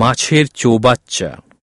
মাছের চৌবাচ্চা।